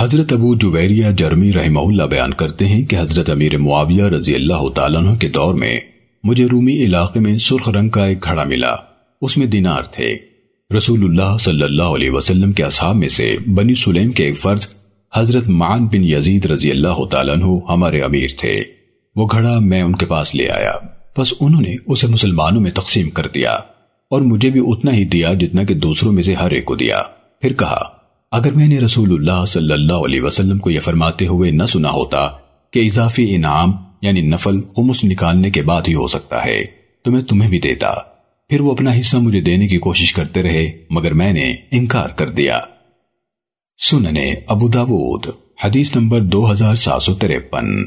حضرت ابو جویریہ جرمی رحمہ اللہ بیان کرتے ہیں کہ حضرت امیر معاویہ رضی اللہ تعالیٰ عنہ کے دور میں مجھے رومی علاقے میں سرخ رنگ کا ایک گھڑا ملا۔ اس میں دینار تھے۔ رسول اللہ صلی اللہ علیہ وسلم کے اصحاب میں سے بنی سلیم کے ایک فرد، حضرت معان بن یزید رضی اللہ تعالیٰ عنہ ہمارے امیر تھے۔ وہ گھڑا میں ان کے پاس لے آیا۔ بس انہوں نے اسے مسلمانوں میں تقسیم کر دیا اور مجھے بھی اتنا ہی دیا جتنا کہ دوسروں میں سے ہر ایک کو دیا۔ پھر کہا اگر میں نے رسول اللہ صلی اللہ علیہ وسلم کو یہ فرماتے ہوئے نہ سنا ہوتا کہ اضافی انعام یعنی نفل خمس نکالنے کے بعد ہی ہو سکتا ہے، تو میں تمہیں بھی دیتا۔ پھر وہ اپنا حصہ مجھے دینے کی کوشش کرتے رہے، مگر میں نے انکار کر دیا۔ سننے ابو داود، حدیث نمبر دو ہزار سات سو تریپن